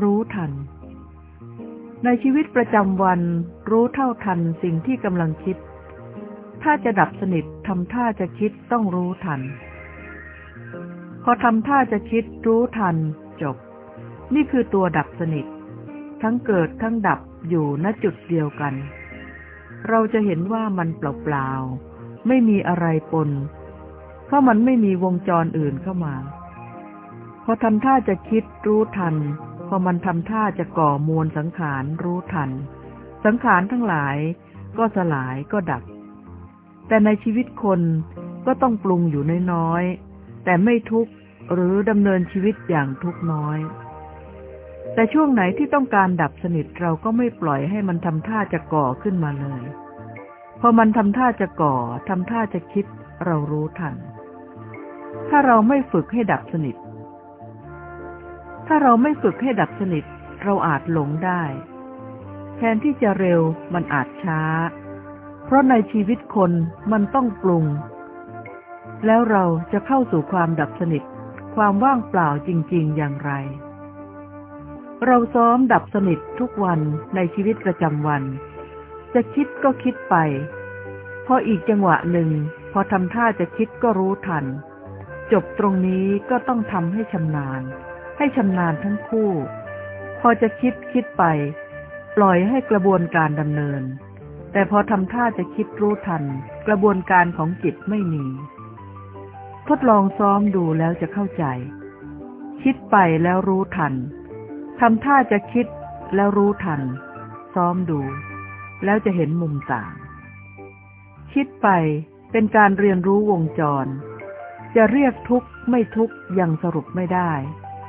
รู้ทัน ในชีวิตประจำวันรู้เท่าทันสิ่งที่กำลังคิด ถ้าจะดับสนิททำท่าจะคิดต้องรู้ทัน พอทำท่าจะคิดรู้ทัน จบ นี่คือตัวดับสนิท ทั้งเกิดทั้งดับอยู่ณจุดเดียวกัน เราจะเห็นว่ามันเปล่าๆไม่มีอะไรปน เพราะมันไม่มีวงจรอื่นเข้ามาพอทำท่าจะคิดรู้ทัน พอมันทำท่าจะก่อมวลสังขารรู้ทัน สังขารทั้งหลายก็สลายก็ดับ แต่ในชีวิตคนก็ต้องปรุงอยู่น้อยๆ แต่ไม่ทุกข์หรือดำเนินชีวิตอย่างทุกข์น้อย แต่ช่วงไหนที่ต้องการดับสนิทเราก็ไม่ปล่อยให้มันทำท่าจะก่อขึ้นมาเลย พอมันทำท่าจะก่อทำท่าจะคิดเรารู้ทัน ถ้าเราไม่ฝึกให้ดับสนิท ถ้าเราไม่ฝึกให้ดับสนิท เราอาจหลงได้ แทนที่จะเร็วมันอาจช้า เพราะในชีวิตคนมันต้องปรุง แล้วเราจะเข้าสู่ความดับสนิท ความว่างเปล่าจริง ๆ อย่างไร เราซ้อมดับสนิททุกวันในชีวิตประจำวัน จะคิดก็คิดไป พออีกจังหวะหนึ่ง พอทำท่าจะคิดก็รู้ทัน จบตรงนี้ก็ต้องทำให้ชำนาญ ให้ชำนาญทั้งคู่ พอจะคิดคิดไป ปล่อยให้กระบวนการดำเนิน แต่พอทำท่าจะคิดรู้ทัน กระบวนการของจิตไม่มี ทดลองซ้อมดูแล้วจะเข้าใจ คิดไปแล้วรู้ทันทำท่าจะคิดแล้วรู้ทัน ซ้อมดู แล้วจะเห็นมุมต่าง คิดไปเป็นการเรียนรู้วงจร จะเรียกทุกข์ไม่ทุกข์ยังสรุปไม่ได้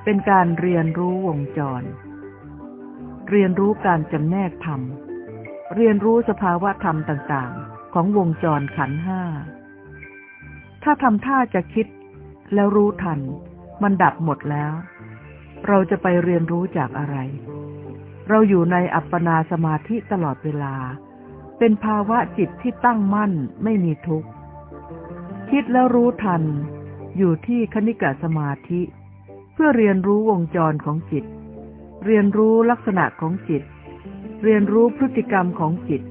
เป็นการเรียนรู้วงจร เรียนรู้การจำแนกธรรม เรียนรู้สภาวะธรรมต่างๆ ของวงจรขันห้า ถ้าทำท่าจะคิดแล้วรู้ทัน มันดับหมดแล้ว เราจะไปเรียนรู้จากอะไร เราอยู่ในอัปปนาสมาธิตลอดเวลา เป็นภาวะจิตที่ตั้งมั่นไม่มีทุกข์ คิดแล้วรู้ทัน อยู่ที่คณิกะสมาธิ พื่อเรียนรู้วงจรของจิต เรียนรู้ลักษณะของจิต เรียนรู้พฤติกรรมของจิต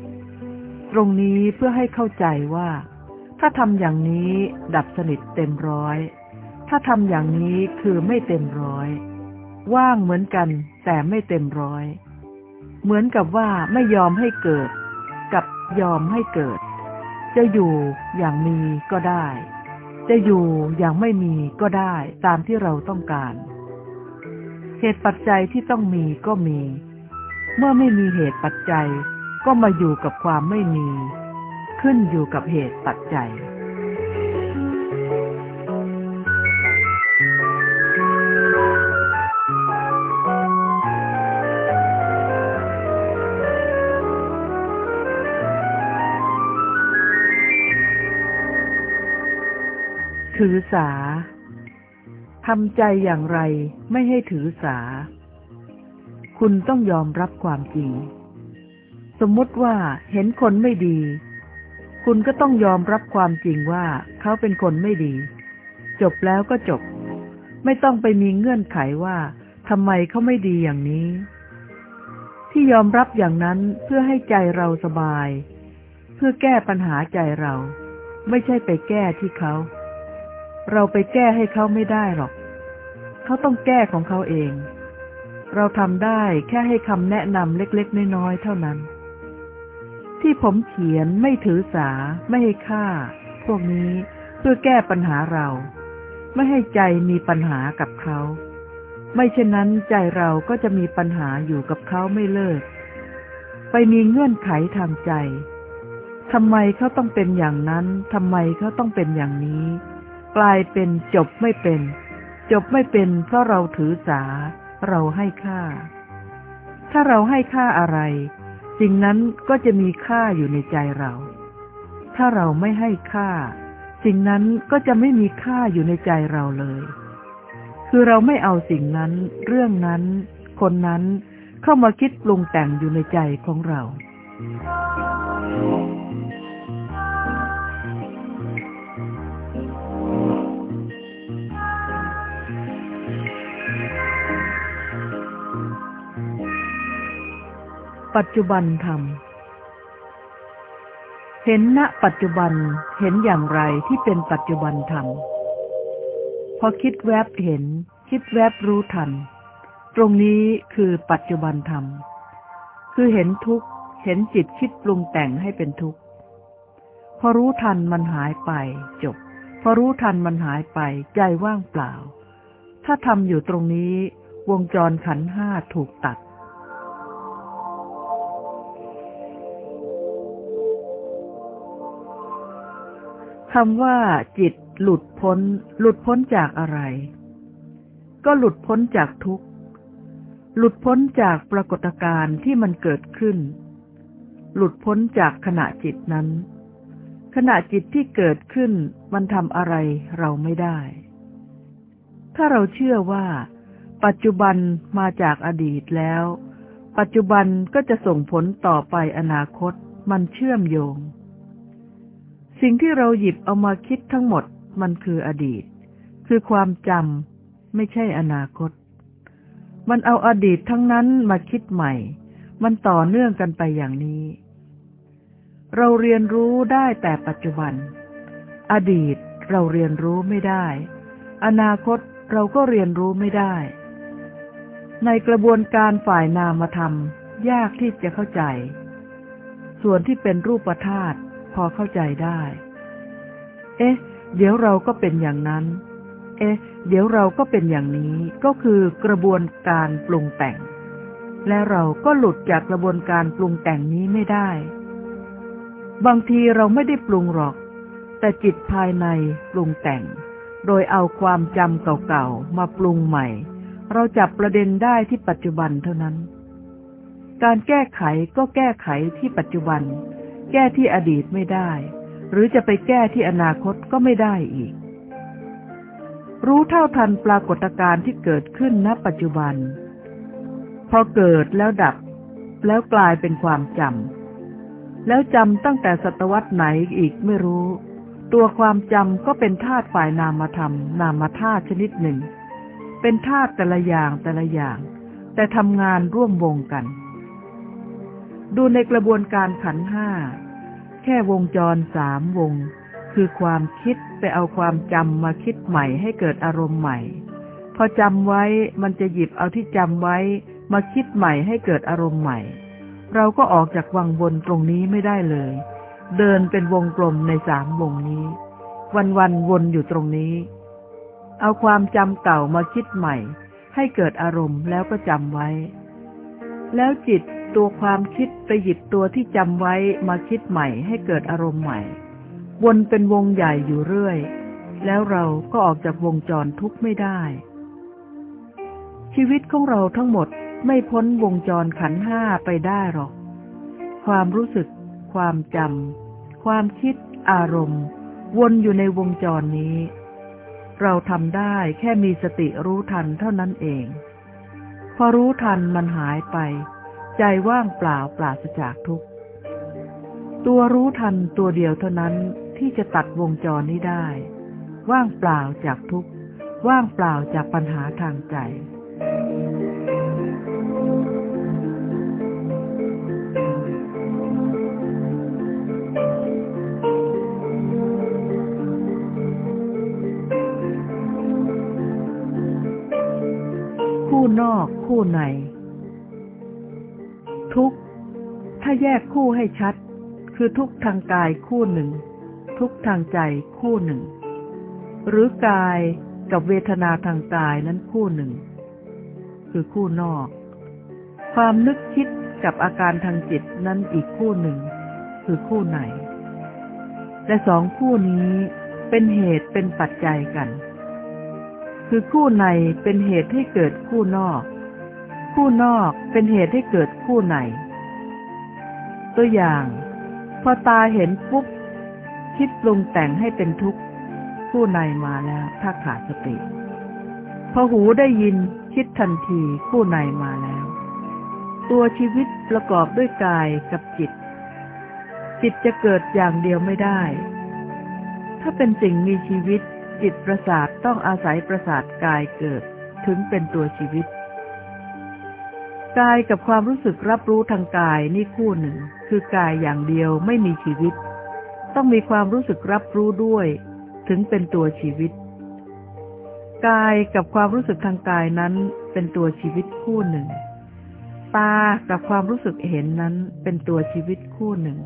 ตรงนี้เพื่อให้เข้าใจว่า ถ้าทำอย่างนี้ดับสนิทเต็มร้อย ถ้าทำอย่างนี้คือไม่เต็มร้อย ว่างเหมือนกันแต่ไม่เต็มร้อย เหมือนกับว่าไม่ยอมให้เกิด กับยอมให้เกิด จะอยู่อย่างมีก็ได้ จะอยู่อย่างไม่มีก็ได้ตามที่เราต้องการ เหตุปัจจัยที่ต้องมีก็มี เมื่อไม่มีเหตุปัจจัยก็มาอยู่กับความไม่มี ขึ้นอยู่กับเหตุปัจจัย ถือสาทำใจอย่างไรไม่ให้ถือสา คุณต้องยอมรับความจริง สมมติว่าเห็นคนไม่ดี คุณก็ต้องยอมรับความจริงว่าเขาเป็นคนไม่ดี จบแล้วก็จบ ไม่ต้องไปมีเงื่อนไขว่าทำไมเขาไม่ดีอย่างนี้ ที่ยอมรับอย่างนั้นเพื่อให้ใจเราสบาย เพื่อแก้ปัญหาใจเรา ไม่ใช่ไปแก้ที่เขา เราไปแก้ให้เขาไม่ได้หรอก เขาต้องแก้ของเขาเอง เราทำได้แค่ให้คำแนะนำเล็กๆน้อยๆเท่านั้น ที่ผมเขียนไม่ถือสา ไม่ให้ค่า พวกนี้เพื่อแก้ปัญหาเรา ไม่ให้ใจมีปัญหากับเขา ไม่เช่นนั้นใจเราก็จะมีปัญหาอยู่กับเขาไม่เลิก ไปมีเงื่อนไขทางใจทำไมเขาต้องเป็นอย่างนั้นทำไมเขาต้องเป็นอย่างนี้ กลายเป็นจบไม่เป็น จบไม่เป็นเพราะเราถือสา เราให้ค่า ถ้าเราให้ค่าอะไร สิ่งนั้นก็จะมีค่าอยู่ในใจเรา ถ้าเราไม่ให้ค่า สิ่งนั้นก็จะไม่มีค่าอยู่ในใจเราเลย คือเราไม่เอาสิ่งนั้น เรื่องนั้น คนนั้นเข้ามาคิดปรุงแต่งอยู่ในใจของเราค ปัจจุบันธรรม เห็นณปัจจุบันเห็นอย่างไรที่เป็นปัจจุบันธรรม พอคิดแวบเห็น คิดแวบรู้ทัน ตรงนี้คือปัจจุบันธรรม คือเห็นทุกข์ เห็นจิตคิดปรุงแต่งให้เป็นทุกข์ พอรู้ทันมันหายไปจบ พอรู้ทันมันหายไปใจว่างเปล่า ถ้าทำอยู่ตรงนี้วงจรขันห้าถูกตัด คำว่าจิตหลุดพ้น หลุดพ้นจากอะไร ก็หลุดพ้นจากทุกข์ หลุดพ้นจากปรากฏการณ์ที่มันเกิดขึ้น หลุดพ้นจากขณะจิตนั้น ขณะจิตที่เกิดขึ้นมันทำอะไรเราไม่ได้ ถ้าเราเชื่อว่า ปัจจุบันมาจากอดีตแล้ว ปัจจุบันก็จะส่งผลต่อไปอนาคตมันเชื่อมโยง สิ่งที่เราหยิบเอามาคิดทั้งหมดมันคืออดีต คือความจำไม่ใช่อนาคต มันเอาอดีตทั้งนั้นมาคิดใหม่ มันต่อเนื่องกันไปอย่างนี้ เราเรียนรู้ได้แต่ปัจจุบัน อดีตเราเรียนรู้ไม่ได้ อนาคตเราก็เรียนรู้ไม่ได้ ในกระบวนการฝ่ายนามธรรม ยากที่จะเข้าใจ ส่วนที่เป็นรูปธาตุ พอเข้าใจได้ เอ๊ะ เดี๋ยวเราก็เป็นอย่างนั้น เอ๊ะ เดี๋ยวเราก็เป็นอย่างนี้ ก็คือกระบวนการปรุงแต่ง และเราก็หลุดจากกระบวนการปรุงแต่งนี้ไม่ได้ บางทีเราไม่ได้ปรุงหรอก แต่จิตภายในปรุงแต่ง โดยเอาความจำเก่าๆมาปรุงใหม่ เราจับประเด็นได้ที่ปัจจุบันเท่านั้นการแก้ไขก็แก้ไขที่ปัจจุบัน แก้ที่อดีตไม่ได้ หรือจะไปแก้ที่อนาคตก็ไม่ได้อีก รู้เท่าทันปรากฏการณ์ที่เกิดขึ้นณปัจจุบัน พอเกิดแล้วดับ แล้วกลายเป็นความจำแล้วจำตั้งแต่ศตวรรษไหนอีกไม่รู้ ตัวความจำก็เป็นธาตุฝ่ายนามธรรม นามธาตุชนิดหนึ่ง เป็นธาตุแต่ละอย่างแต่ละอย่าง แต่ทำงานร่วมวงกัน ดูในกระบวนการขันห้า แค่วงจรสามวง คือความคิดไปเอาความจำมาคิดใหม่ให้เกิดอารมณ์ใหม่ พอจำไว้มันจะหยิบเอาที่จำไว้มาคิดใหม่ให้เกิดอารมณ์ใหม่ เราก็ออกจากวังวนตรงนี้ไม่ได้เลย เดินเป็นวงกลมในสามวงนี้ วันวันวนอยู่ตรงนี้ เอาความจำเก่ามาคิดใหม่ ให้เกิดอารมณ์แล้วก็จำไว้ แล้วจิต ตัวความคิดไปหยิบตัวที่จำไว้มาคิดใหม่ให้เกิดอารมณ์ใหม่ วนเป็นวงใหญ่อยู่เรื่อย แล้วเราก็ออกจากวงจรทุกข์ไม่ได้ ชีวิตของเราทั้งหมดไม่พ้นวงจรขันห้าไปได้หรอก ความรู้สึก ความจำ ความคิด อารมณ์ วนอยู่ในวงจรนี้ เราทำได้แค่มีสติรู้ทันเท่านั้นเอง พอรู้ทันมันหายไป ใจว่างเปล่าปราศจากทุกข์ ตัวรู้ทันตัวเดียวเท่านั้นที่จะตัดวงจรนี้ได้ ว่างเปล่าจากทุกข์ ว่างเปล่าจากปัญหาทางใจ คู่นอกคู่ใน ทุกถ้าแยกคู่ให้ชัด คือทุกทางกายคู่หนึ่ง ทุกทางใจคู่หนึ่ง หรือกายกับเวทนาทางกายนั้นคู่หนึ่ง คือคู่นอก ความนึกคิดกับอาการทางจิตนั้นอีกคู่หนึ่ง คือคู่ไหนแต่สองคู่นี้เป็นเหตุเป็นปัจจัยกัน คือคู่ในเป็นเหตุให้เกิดคู่นอก คู่นอกเป็นเหตุให้เกิดคู่ใน ตัวอย่าง พอตาเห็นปุ๊บ คิดปรุงแต่งให้เป็นทุกข์คู่ในมาแล้วถ้าขาดสติ พอหูได้ยินคิดทันทีคู่ในมาแล้ว ตัวชีวิตประกอบด้วยกายกับจิต จิตจะเกิดอย่างเดียวไม่ได้ ถ้าเป็นสิ่งมีชีวิตจิตประสาทต้องอาศัยประสาทกายเกิดถึงเป็นตัวชีวิต กายกับความรู้สึกรับรู้ทางกายนี่คู่หนึ่ง คือกายอย่างเดียวไม่มีชีวิต ต้องมีความรู้สึกรับรู้ด้วย ถึงเป็นตัวชีวิต กายกับความรู้สึกทางกายนั้นเป็นตัวชีวิตคู่หนึ่ง ตากับความรู้สึกเห็นนั้นเป็นตัวชีวิตคู่หนึ่ง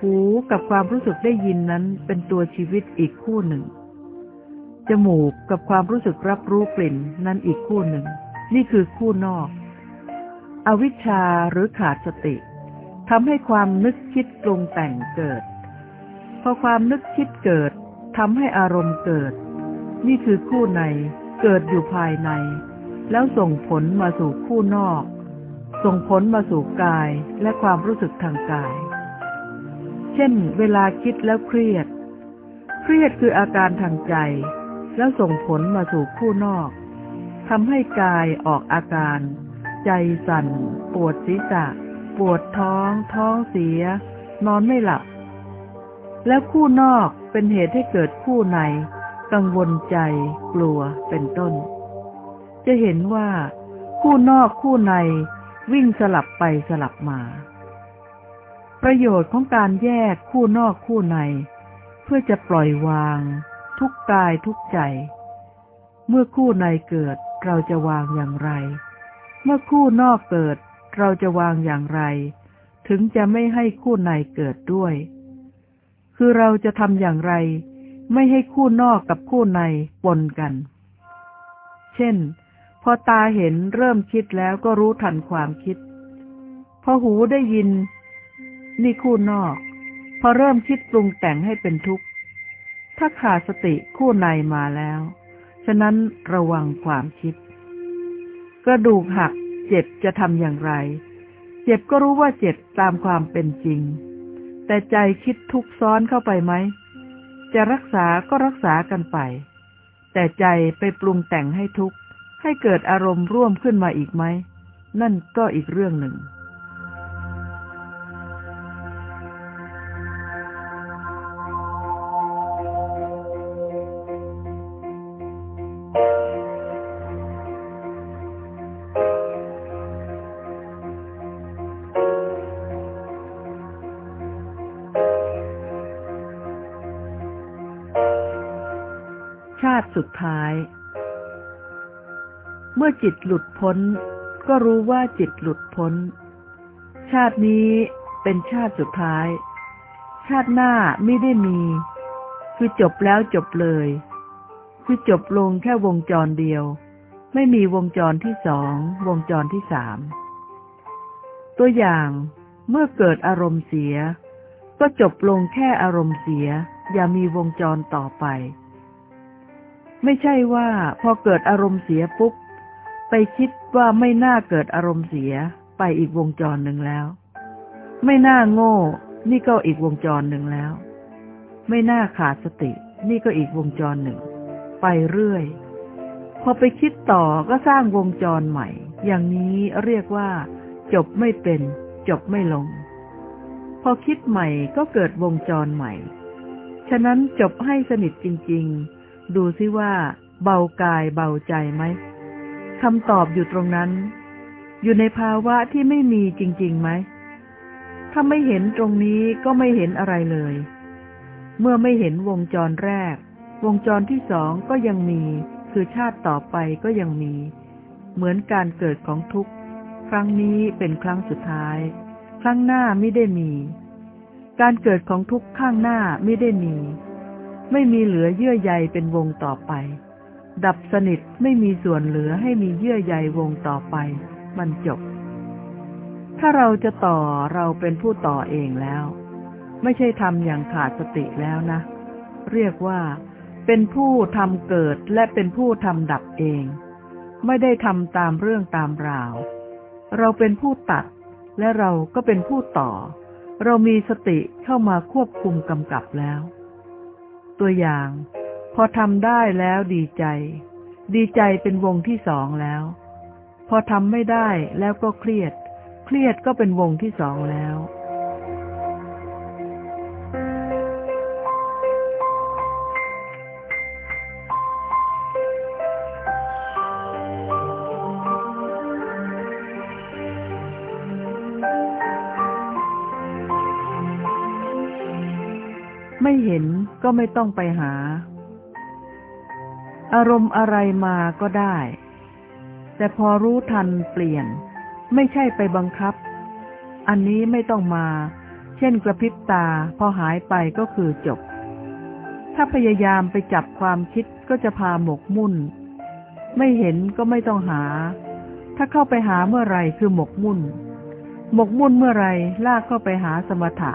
หูกับความรู้สึกได้ยินนั้นเป็นตัวชีวิตอีกคู่หนึ่ง จมูกกับความรู้สึกรับรู้กลิ่นนั้นอีกคู่หนึ่ง นี่คือคู่นอก อวิชชาหรือขาดสติทำให้ความนึกคิดปรุงแต่งเกิด พอความนึกคิดเกิดทำให้อารมณ์เกิด นี่คือคู่ในเกิดอยู่ภายใน แล้วส่งผลมาสู่คู่นอก ส่งผลมาสู่กายและความรู้สึกทางกาย เช่น เวลาคิดแล้วเครียด เครียดคืออาการทางใจ แล้วส่งผลมาสู่คู่นอกทำให้กายออกอาการ ใจสั่น ปวดศีรษะ ปวดท้อง ท้องเสีย นอนไม่หลับ แล้วคู่นอกเป็นเหตุให้เกิดคู่ใน กังวลใจ กลัวเป็นต้น จะเห็นว่า คู่นอกคู่ในวิ่งสลับไปสลับมา ประโยชน์ของการแยกคู่นอกคู่ใน เพื่อจะปล่อยวาง ทุกกายทุกใจ เมื่อคู่ในเกิดเราจะวางอย่างไร เมื่อคู่นอกเกิดเราจะวางอย่างไร ถึงจะไม่ให้คู่ในเกิดด้วย คือเราจะทำอย่างไร ไม่ให้คู่นอกกับคู่ในปนกัน เช่น พอตาเห็นเริ่มคิดแล้วก็รู้ทันความคิด พอหูได้ยิน นี่คู่นอก พอเริ่มคิดปรุงแต่งให้เป็นทุกข์ ถ้าขาดสติคู่ในมาแล้ว ฉะนั้นระวังความคิด กระดูกหัก เจ็บจะทำอย่างไร เจ็บก็รู้ว่าเจ็บตามความเป็นจริง แต่ใจคิดทุกซ้อนเข้าไปไหม จะรักษาก็รักษากันไป แต่ใจไปปรุงแต่งให้ทุกข์ให้เกิดอารมณ์ร่วมขึ้นมาอีกไหม นั่นก็อีกเรื่องหนึ่ง สุดท้าย เมื่อจิตหลุดพ้น ก็รู้ว่าจิตหลุดพ้น ชาตินี้เป็นชาติสุดท้าย ชาติหน้าไม่ได้มี คือจบแล้วจบเลย คือจบลงแค่วงจรเดียว ไม่มีวงจรที่สอง วงจรที่สาม ตัวอย่างเมื่อเกิดอารมณ์เสีย ก็จบลงแค่อารมณ์เสีย อย่ามีวงจรต่อไป ไม่ใช่ว่าพอเกิดอารมณ์เสียปุ๊บ ไปคิดว่าไม่น่าเกิดอารมณ์เสียไปอีกวงจรหนึ่งแล้ว ไม่น่าโง่ นี่ก็อีกวงจรหนึ่งแล้ว ไม่น่าขาดสติ นี่ก็อีกวงจรหนึ่ง ไปเรื่อย พอไปคิดต่อก็สร้างวงจรใหม่ อย่างนี้เรียกว่า จบไม่เป็น จบไม่ลง พอคิดใหม่ก็เกิดวงจรใหม่ ฉะนั้นจบให้สนิทจริง ๆ ดูซิว่า เบากายเบาใจไหมคำตอบอยู่ตรงนั้น อยู่ในภาวะที่ไม่มีจริงๆไหมถ้าไม่เห็นตรงนี้ก็ไม่เห็นอะไรเลย เมื่อไม่เห็นวงจรแรก วงจรที่สองก็ยังมี คือชาติต่อไปก็ยังมี เหมือนการเกิดของทุกข์ ครั้งนี้เป็นครั้งสุดท้าย ครั้งหน้าไม่ได้มี การเกิดของทุกข์ข้างหน้าไม่ได้มี ไม่มีเหลือเยื่อใยเป็นวงต่อไป ดับสนิทไม่มีส่วนเหลือให้มีเยื่อใยวงต่อไป มันจบ ถ้าเราจะต่อเราเป็นผู้ต่อเองแล้ว ไม่ใช่ทำอย่างขาดสติแล้วนะ เรียกว่า เป็นผู้ทำเกิดและเป็นผู้ทำดับเอง ไม่ได้ทำตามเรื่องตามราว เราเป็นผู้ตัด และเราก็เป็นผู้ต่อ เรามีสติเข้ามาควบคุมกำกับแล้ว ตัวอย่าง พอทำได้แล้วดีใจ ดีใจเป็นวงที่สองแล้ว พอทำไม่ได้แล้วก็เครียด เครียดก็เป็นวงที่สองแล้ว ไม่เห็นก็ไม่ต้องไปหา อารมณ์อะไรมาก็ได้ แต่พอรู้ทันเปลี่ยน ไม่ใช่ไปบังคับ อันนี้ไม่ต้องมา เช่นกระพริบตาพอหายไปก็คือจบ ถ้าพยายามไปจับความคิดก็จะพาหมกมุ่น ไม่เห็นก็ไม่ต้องหา ถ้าเข้าไปหาเมื่อไรคือหมกมุ่น หมกมุ่นเมื่อไรลากเข้าไปหาสมถะ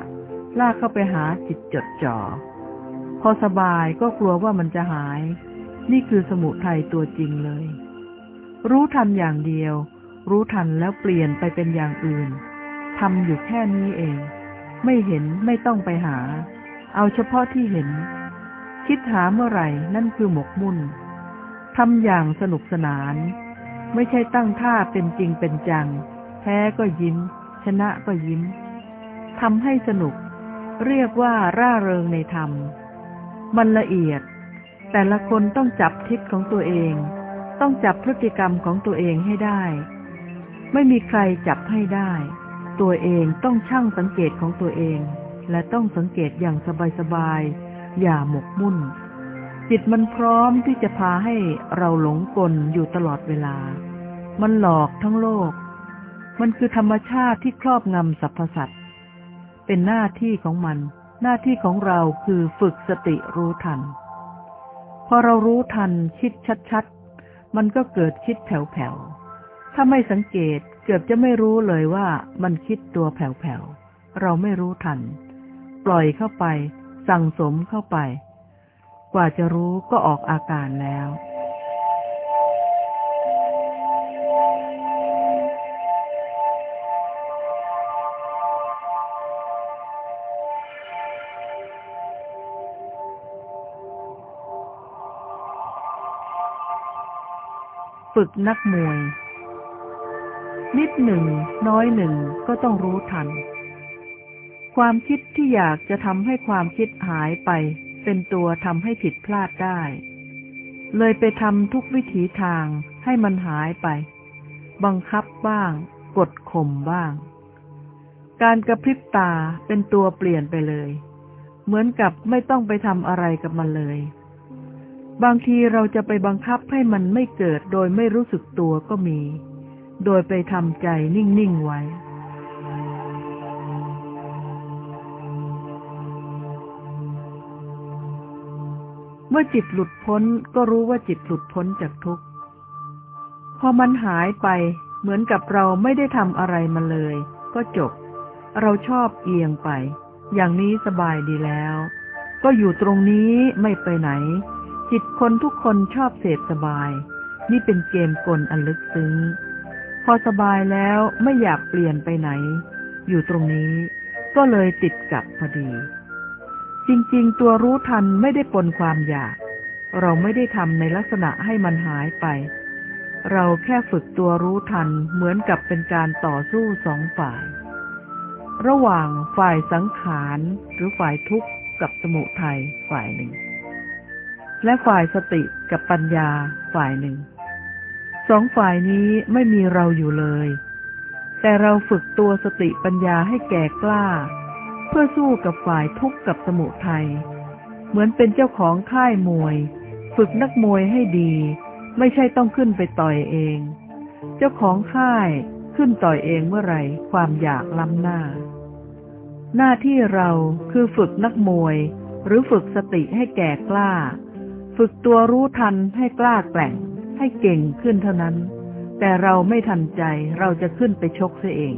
ลากเข้าไปหาจิตจดจ่อ พอสบายก็กลัวว่ามันจะหาย นี่คือสมุทัยตัวจริงเลย รู้ทันอย่างเดียว รู้ทันแล้วเปลี่ยนไปเป็นอย่างอื่นทำอยู่แค่นี้เอง ไม่เห็นไม่ต้องไปหา เอาเฉพาะที่เห็น คิดหาเมื่อไหร่นั่นคือหมกมุ่นทำอย่างสนุกสนาน ไม่ใช่ตั้งท่าเป็นจริงเป็นจัง แพ้ก็ยิ้ม ชนะก็ยิ้มทำให้สนุก เรียกว่าร่าเริงในธรรม มันละเอียด แต่ละคนต้องจับทิศของตัวเอง ต้องจับพฤติกรรมของตัวเองให้ได้ ไม่มีใครจับให้ได้ ตัวเองต้องช่างสังเกตของตัวเอง และต้องสังเกตอย่างสบายๆ อย่าหมกมุ่น จิตมันพร้อมที่จะพาให้เราหลงกลอยู่ตลอดเวลา มันหลอกทั้งโลก มันคือธรรมชาติที่ครอบงำสรรพสัตว์ เป็นหน้าที่ของมัน หน้าที่ของเราคือฝึกสติรู้ทัน พอเรารู้ทันคิดชัดๆ มันก็เกิดคิดแผ่วๆ ถ้าไม่สังเกตเกือบจะไม่รู้เลยว่ามันคิดตัวแผ่วๆ เราไม่รู้ทัน ปล่อยเข้าไป สั่งสมเข้าไป กว่าจะรู้ก็ออกอาการแล้ว ฝึกนักมวย นิดหนึ่ง น้อยหนึ่งก็ต้องรู้ทัน ความคิดที่อยากจะทำให้ความคิดหายไป เป็นตัวทำให้ผิดพลาดได้ เลยไปทำทุกวิถีทางให้มันหายไป บังคับบ้าง กดข่มบ้าง การกระพริบตาเป็นตัวเปลี่ยนไปเลย เหมือนกับไม่ต้องไปทำอะไรกับมันเลย บางทีเราจะไปบังคับให้มันไม่เกิดโดยไม่รู้สึกตัวก็มี โดยไปทำใจนิ่ง ๆ ไว้ เมื่อจิตหลุดพ้นก็รู้ว่าจิตหลุดพ้นจากทุกข์ พอมันหายไปเหมือนกับเราไม่ได้ทำอะไรมาเลย ก็จบ เราชอบเอียงไป อย่างนี้สบายดีแล้ว ก็อยู่ตรงนี้ไม่ไปไหน จิตคนทุกคนชอบเสพสบาย นี่เป็นเกมกลอันลึกซึ้ง พอสบายแล้วไม่อยากเปลี่ยนไปไหน อยู่ตรงนี้ก็เลยติดกับพอดี จริงๆ ตัวรู้ทันไม่ได้ปนความอยาก เราไม่ได้ทำในลักษณะให้มันหายไป เราแค่ฝึกตัวรู้ทันเหมือนกับเป็นการต่อสู้สองฝ่าย ระหว่างฝ่ายสังขารหรือฝ่ายทุกข์กับสมุทัยฝ่ายหนึ่ง และฝ่ายสติกับปัญญาฝ่ายหนึ่ง สองฝ่ายนี้ไม่มีเราอยู่เลย แต่เราฝึกตัวสติปัญญาให้แก่กล้า เพื่อสู้กับฝ่ายทุกข์กับสมุทัยเหมือนเป็นเจ้าของค่ายมวย ฝึกนักมวยให้ดี ไม่ใช่ต้องขึ้นไปต่อยเอง เจ้าของค่ายขึ้นต่อยเองเมื่อไรความอยากล้ำหน้า หน้าที่เราคือฝึกนักมวย หรือฝึกสติให้แก่กล้า ฝึกตัวรู้ทันให้กล้าแกร่ง ให้เก่งขึ้นเท่านั้น แต่เราไม่ทันใจเราจะขึ้นไปชกเสียเอง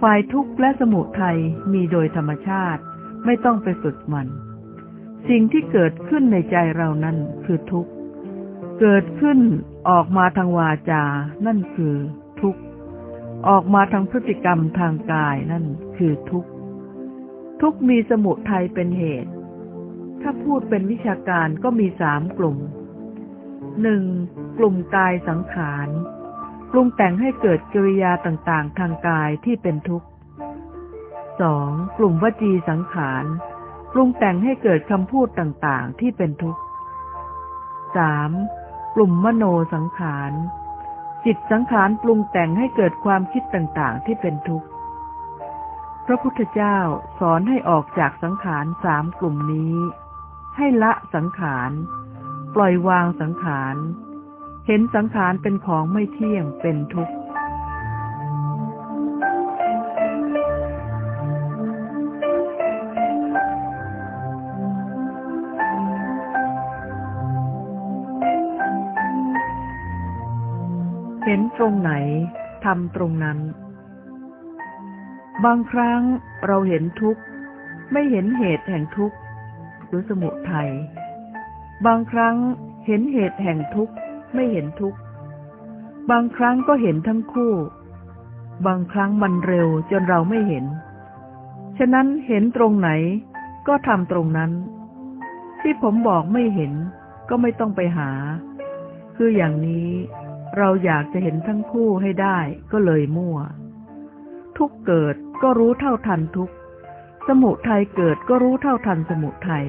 ฝ่ายทุกข์และสมุทัยมีโดยธรรมชาติ ไม่ต้องไปฝึกมัน สิ่งที่เกิดขึ้นในใจเรานั้นคือทุกข์ เกิดขึ้นออกมาทางวาจา นั่นคือทุกข์ ออกมาทางพฤติกรรมทางกายนั่นคือทุกข์ ทุกมีสมุทัยเป็นเหตุ ถ้าพูดเป็นวิชาการก็มีสามกลุ่มหนึ่งกลุ่มกายสังขารปรุงแต่งให้เกิดกิริยาต่างๆ ทางกายที่เป็นทุกข์สองกลุ่มวจีสังขารปรุงแต่งให้เกิดคำพูดต่างๆ ที่เป็นทุกข์สามกลุ่มมโนสังขารจิตสังขารปรุงแต่งให้เกิดความคิดต่างๆ ที่เป็นทุกข์ พระพุทธเจ้าสอนให้ออกจากสังขารสามกลุ่มนี้ ให้ละสังขาร ปล่อยวางสังขาร เห็นสังขารเป็นของไม่เที่ยงเป็นทุกข์เห็นตรงไหนทำตรงนั้น บางครั้งเราเห็นทุกข์ ไม่เห็นเหตุแห่งทุกข์ หรือสมุทัย บางครั้งเห็นเหตุแห่งทุกข์ไม่เห็นทุกข์ บางครั้งก็เห็นทั้งคู่ บางครั้งมันเร็วจนเราไม่เห็น ฉะนั้นเห็นตรงไหนก็ทำตรงนั้น ที่ผมบอกไม่เห็นก็ไม่ต้องไปหา คืออย่างนี้เราอยากจะเห็นทั้งคู่ให้ได้ก็เลยมั่ว ทุกเกิดก็รู้เท่าทันทุก สมุทัยเกิดก็รู้เท่าทันสมุทัย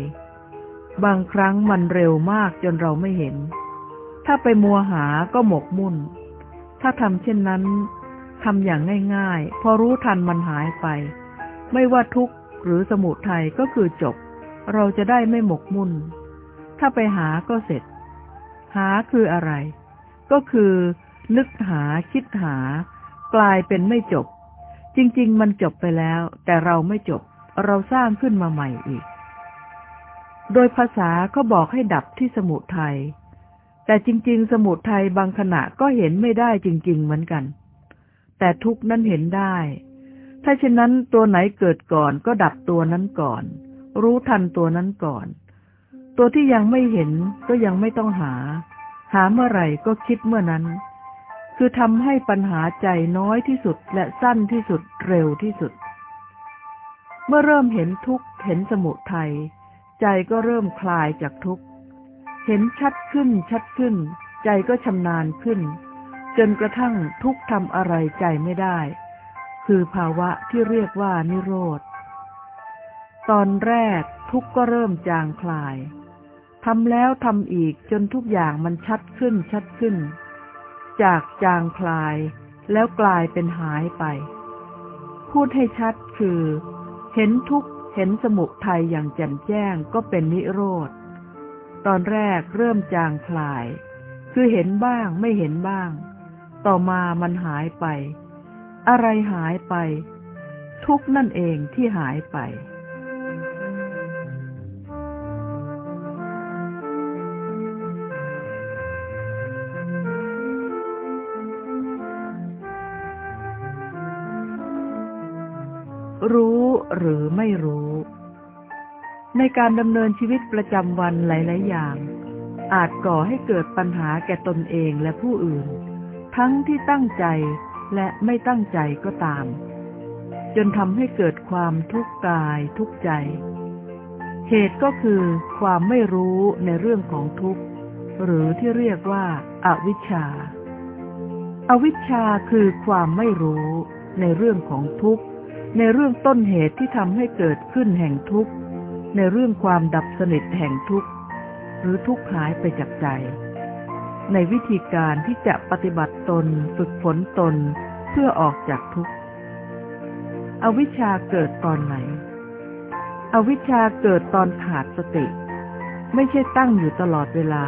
บางครั้งมันเร็วมากจนเราไม่เห็น ถ้าไปมัวหาก็หมกมุ่น ถ้าทำเช่นนั้นทำอย่างง่ายๆ พอรู้ทันมันหายไป ไม่ว่าทุกข์หรือสมุทัยก็คือจบ เราจะได้ไม่หมกมุ่น ถ้าไปหาก็เสร็จ หาคืออะไร ก็คือ นึกหาคิดหา กลายเป็นไม่จบ จริง ๆ มันจบไปแล้ว แต่เราไม่จบ เราสร้างขึ้นมาใหม่อีก โดยภาษาก็บอกให้ดับที่สมุทัย แต่จริง ๆ สมุทัยบางขณะก็เห็นไม่ได้จริง ๆ เหมือนกัน แต่ทุกนั้นเห็นได้ ถ้าเช่นนั้นตัวไหนเกิดก่อนก็ดับตัวนั้นก่อน รู้ทันตัวนั้นก่อน ตัวที่ยังไม่เห็นก็ยังไม่ต้องหา หาเมื่อไหร่ก็คิดเมื่อนั้น คือทำให้ปัญหาใจน้อยที่สุดและสั้นที่สุดเร็วที่สุด เมื่อเริ่มเห็นทุกข์เห็นสมุทัยใจก็เริ่มคลายจากทุกข์เห็นชัดขึ้นชัดขึ้น ใจก็ชำนาญขึ้น จนกระทั่งทุกข์ทำอะไรใจไม่ได้ คือภาวะที่เรียกว่านิโรธ ตอนแรกทุกข์ก็เริ่มจางคลายทำแล้วทำอีกจนทุกอย่างมันชัดขึ้นชัดขึ้น จากจางคลายแล้วกลายเป็นหายไป พูดให้ชัดคือ เห็นทุกข์เห็นสมุทัยอย่างแจ่มแจ้งก็เป็นนิโรธ ตอนแรกเริ่มจางคลาย คือเห็นบ้างไม่เห็นบ้าง ต่อมามันหายไป อะไรหายไป ทุกนั่นเองที่หายไป หรือไม่รู้ ในการดำเนินชีวิตประจำวันหลาย ๆ อย่าง อาจก่อให้เกิดปัญหาแก่ตนเองและผู้อื่น ทั้งที่ตั้งใจและไม่ตั้งใจก็ตาม จนทำให้เกิดความทุกข์กายทุกข์ใจ เหตุก็คือความไม่รู้ในเรื่องของทุกข์ หรือที่เรียกว่าอาวิชชาอาวิชชาคือความไม่รู้ในเรื่องของทุกข์ ในเรื่องต้นเหตุที่ทำให้เกิดขึ้นแห่งทุกข์ ในเรื่องความดับสนิทแห่งทุกข์ หรือทุกข์หายไปจากใจ ในวิธีการที่จะปฏิบัติตนฝึกฝนตนเพื่อออกจากทุกข์อวิชชาเกิดตอนไหน อวิชชาเกิดตอนขาดสติ ไม่ใช่ตั้งอยู่ตลอดเวลา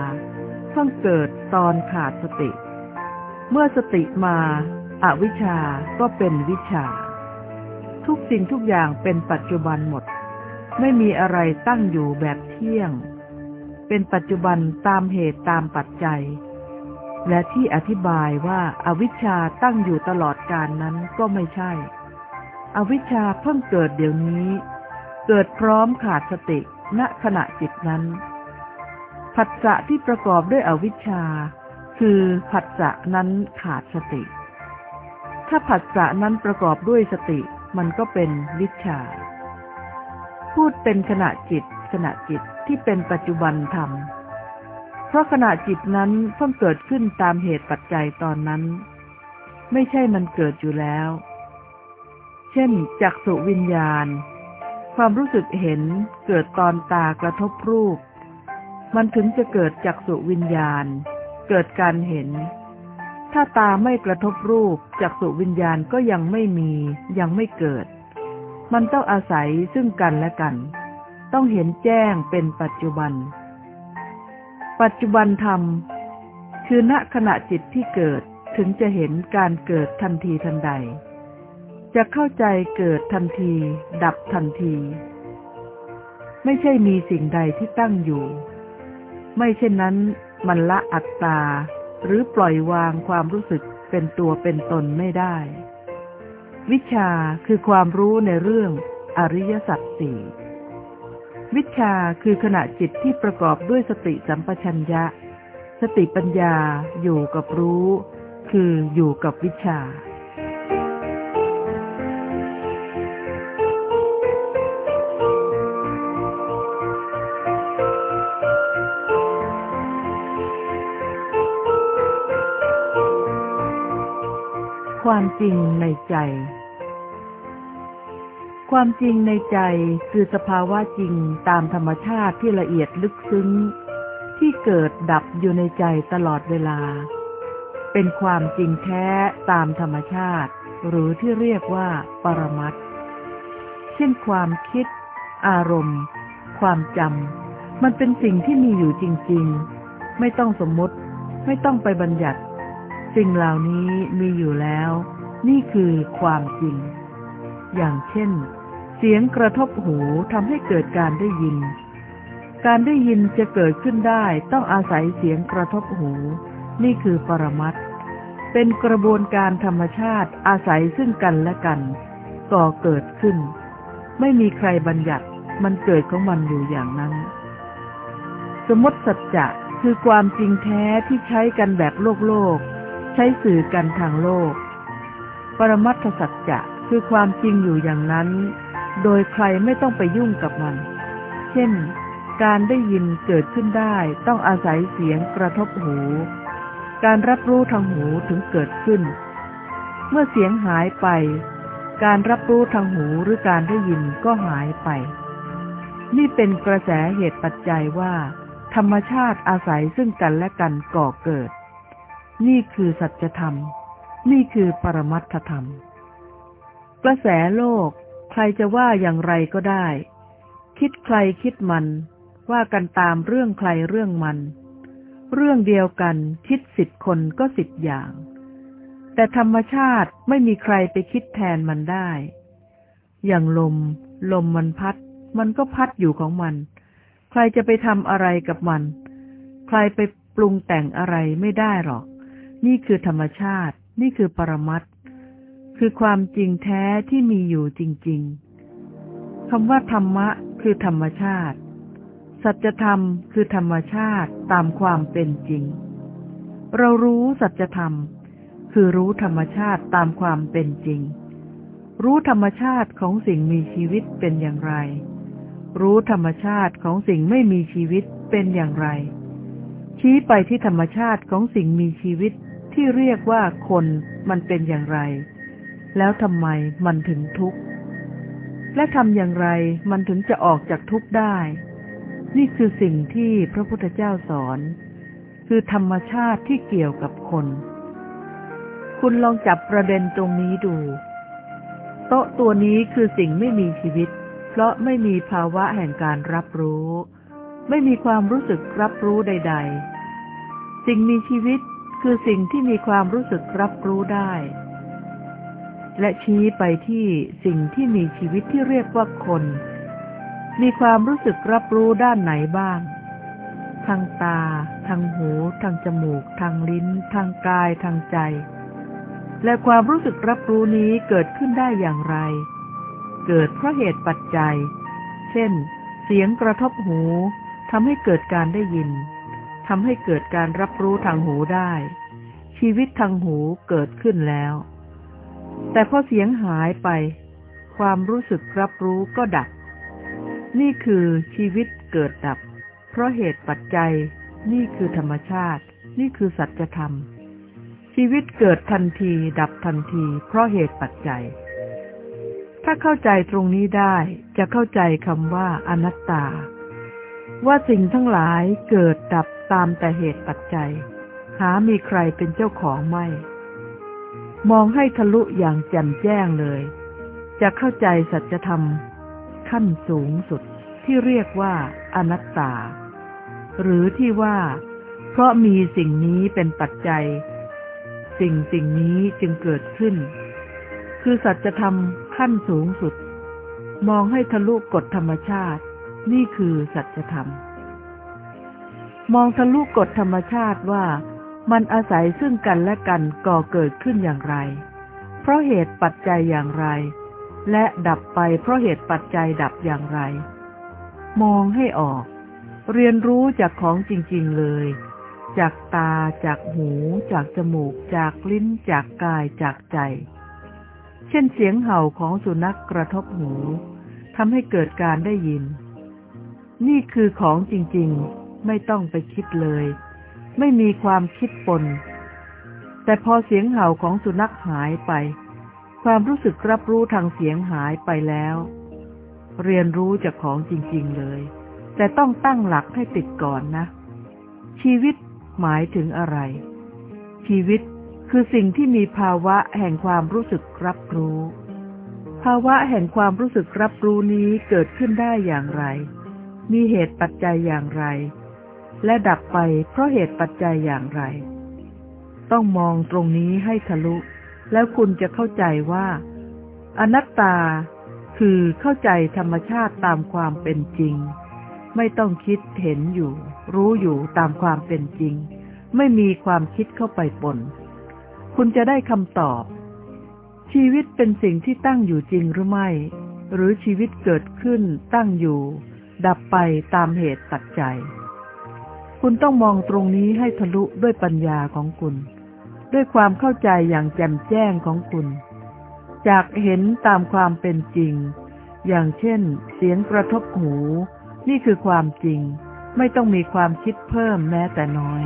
เพิ่งเกิดตอนขาดสติ เมื่อสติมาอาวิชชาก็เป็นวิชา ทุกสิ่งทุกอย่างเป็นปัจจุบันหมด ไม่มีอะไรตั้งอยู่แบบเที่ยง เป็นปัจจุบันตามเหตุตามปัจจัย และที่อธิบายว่าอาวิชชาตั้งอยู่ตลอดกาลนั้นก็ไม่ใช่ อวิชชาเพิ่งเกิดเดี๋ยวนี้ เกิดพร้อมขาดสติณขณะจิตนั้น ผัสสะที่ประกอบด้วยอวิชชา คือผัสสะนั้นขาดสติ ถ้าผัสสะนั้นประกอบด้วยสติ มันก็เป็นวิชา พูดเป็นขณะจิต ขณะจิตที่เป็นปัจจุบันธรรม เพราะขณะจิตนั้นเพิ่งเกิดขึ้นตามเหตุปัจจัยตอนนั้น ไม่ใช่มันเกิดอยู่แล้ว เช่นจักสุวิญญาณ ความรู้สึกเห็นเกิดตอนตากระทบรูป มันถึงจะเกิดจักสุวิญญาณ เกิดการเห็น ถ้าตาไม่กระทบรูปจักสุวิญญาณก็ยังไม่มี ยังไม่เกิด มันต้องอาศัยซึ่งกันและกัน ต้องเห็นแจ้งเป็นปัจจุบัน ปัจจุบันธรรม คือณขณะจิตที่เกิดถึงจะเห็นการเกิดทันทีทันใด จะเข้าใจเกิดทันที ดับทันที ไม่ใช่มีสิ่งใดที่ตั้งอยู่ ไม่เช่นนั้นมันละอัตตา หรือปล่อยวางความรู้สึกเป็นตัวเป็นตนไม่ได้ วิชาคือความรู้ในเรื่องอริยสัจสี่วิชาคือขณะจิตที่ประกอบด้วยสติสัมปชัญญะ สติปัญญาอยู่กับรู้ คืออยู่กับวิชา ความจริงในใจ ความจริงในใจคือสภาวะจริงตามธรรมชาติที่ละเอียดลึกซึ้ง ที่เกิดดับอยู่ในใจตลอดเวลา เป็นความจริงแท้ตามธรรมชาติ หรือที่เรียกว่าปรมัตเช่นความคิด อารมณ์ ความจำมันเป็นสิ่งที่มีอยู่จริง ๆ ไม่ต้องสมมติ ไม่ต้องไปบัญญัติ สิ่งเหล่านี้มีอยู่แล้ว นี่คือความจริง อย่างเช่น เสียงกระทบหูทำให้เกิดการได้ยิน การได้ยินจะเกิดขึ้นได้ต้องอาศัยเสียงกระทบหู นี่คือปรมัตเป็นกระบวนการธรรมชาติอาศัยซึ่งกันและกัน ก่อเกิดขึ้น ไม่มีใครบัญญัติมันเกิดของมันอยู่อย่างนั้น สมมติสัจจะคือความจริงแท้ที่ใช้กันแบบโลกโลก ใช้สื่อกันทางโลก ปรมัตถสัจจะคือความจริงอยู่อย่างนั้น โดยใครไม่ต้องไปยุ่งกับมัน เช่น การได้ยินเกิดขึ้นได้ต้องอาศัยเสียงกระทบหู การรับรู้ทางหูถึงเกิดขึ้น เมื่อเสียงหายไป การรับรู้ทางหูหรือการได้ยินก็หายไป นี่เป็นกระแสเหตุปัจจัยว่า ธรรมชาติอาศัยซึ่งกันและกันก่อเกิด นี่คือสัจธรรม นี่คือปรมัตถธรรม กระแสโลก ใครจะว่าอย่างไรก็ได้ คิดใครคิดมัน ว่ากันตามเรื่องใครเรื่องมัน เรื่องเดียวกันคิดสิบคนก็สิบอย่าง แต่ธรรมชาติไม่มีใครไปคิดแทนมันได้ อย่างลม ลมมันพัด มันก็พัดอยู่ของมัน ใครจะไปทำอะไรกับมัน ใครไปปรุงแต่งอะไรไม่ได้หรอก นี่คือธรรมชาติ นี่คือปรมัตคือความจริงแท้ที่มีอยู่จริง ๆคำว่าธรรมะ คือธรรมชาติ สัจธรรมคือธรรมชาติตามความเป็นจริง เรารู้สัจธรรม คือรู้ธรรมชาติตามความเป็นจริง รู้ธรรมชาติของสิ่งมีชีวิตเป็นอย่างไร รู้ธรรมชาติของสิ่งไม่มีชีวิตเป็นอย่างไร ชี้ไปที่ธรรมชาติของสิ่งมีชีวิต ที่เรียกว่าคนมันเป็นอย่างไร แล้วทำไมมันถึงทุกข์ และทำอย่างไรมันถึงจะออกจากทุกข์ได้ นี่คือสิ่งที่พระพุทธเจ้าสอน คือธรรมชาติที่เกี่ยวกับคน คุณลองจับประเด็นตรงนี้ดู โต๊ะตัวนี้คือสิ่งไม่มีชีวิต เพราะไม่มีภาวะแห่งการรับรู้ ไม่มีความรู้สึกรับรู้ใด ๆ สิ่งมีชีวิต คือสิ่งที่มีความรู้สึกรับรู้ได้ และชี้ไปที่สิ่งที่มีชีวิตที่เรียกว่าคน มีความรู้สึกรับรู้ด้านไหนบ้าง ทางตา ทางหู ทางจมูก ทางลิ้น ทางกาย ทางใจ และความรู้สึกรับรู้นี้เกิดขึ้นได้อย่างไร เกิดเพราะเหตุปัจจัย เช่น เสียงกระทบหูทำให้เกิดการได้ยิน ทำให้เกิดการรับรู้ทางหูได้ ชีวิตทางหูเกิดขึ้นแล้ว แต่พอเสียงหายไป ความรู้สึกรับรู้ก็ดับ นี่คือชีวิตเกิดดับ เพราะเหตุปัจจัย นี่คือธรรมชาติ นี่คือสัจธรรม ชีวิตเกิดทันที ดับทันที เพราะเหตุปัจจัย ถ้าเข้าใจตรงนี้ได้จะเข้าใจคำว่าอนัตตา ว่าสิ่งทั้งหลายเกิดดับตามแต่เหตุปัจจัย หามีใครเป็นเจ้าของไม่ มองให้ทะลุอย่างแจ่มแจ้งเลย จะเข้าใจสัจธรรม ขั้นสูงสุดที่เรียกว่าอนัตตา หรือที่ว่า เพราะมีสิ่งนี้เป็นปัจจัย สิ่งสิ่งนี้จึงเกิดขึ้น คือสัจธรรมขั้นสูงสุด มองให้ทะลุกฎธรรมชาติ นี่คือสัจธรรม มองทะลุกฎธรรมชาติว่ามันอาศัยซึ่งกันและกันก่อเกิดขึ้นอย่างไร เพราะเหตุปัจจัยอย่างไร และดับไปเพราะเหตุปัจจัยดับอย่างไร มองให้ออก เรียนรู้จากของจริง ๆเลย จากตา จากหู จากจมูก จากลิ้น จากกาย จากใจ เช่นเสียงเห่าของสุนัขกระทบหูทำให้เกิดการได้ยิน นี่คือของจริงๆ ไม่ต้องไปคิดเลย ไม่มีความคิดปน แต่พอเสียงเห่าของสุนัขหายไป ความรู้สึกรับรู้ทางเสียงหายไปแล้ว เรียนรู้จากของจริงๆเลย แต่ต้องตั้งหลักให้ติดก่อนนะ ชีวิตหมายถึงอะไร ชีวิตคือสิ่งที่มีภาวะแห่งความรู้สึกรับรู้ ภาวะแห่งความรู้สึกรับรู้นี้เกิดขึ้นได้อย่างไร มีเหตุปัจจัยอย่างไร และดับไปเพราะเหตุปัจจัยอย่างไร ต้องมองตรงนี้ให้ทะลุ แล้วคุณจะเข้าใจว่า อนัตตาคือเข้าใจธรรมชาติตามความเป็นจริง ไม่ต้องคิดเห็นอยู่ รู้อยู่ตามความเป็นจริง ไม่มีความคิดเข้าไปปน คุณจะได้คำตอบ ชีวิตเป็นสิ่งที่ตั้งอยู่จริงหรือไม่ หรือชีวิตเกิดขึ้นตั้งอยู่ ดับไปตามเหตุปัจจัย คุณต้องมองตรงนี้ให้ทะลุด้วยปัญญาของคุณ ด้วยความเข้าใจอย่างแจ่มแจ้งของคุณ จากเห็นตามความเป็นจริง อย่างเช่น เสียงกระทบหู นี่คือความจริง ไม่ต้องมีความคิดเพิ่มแม้แต่น้อย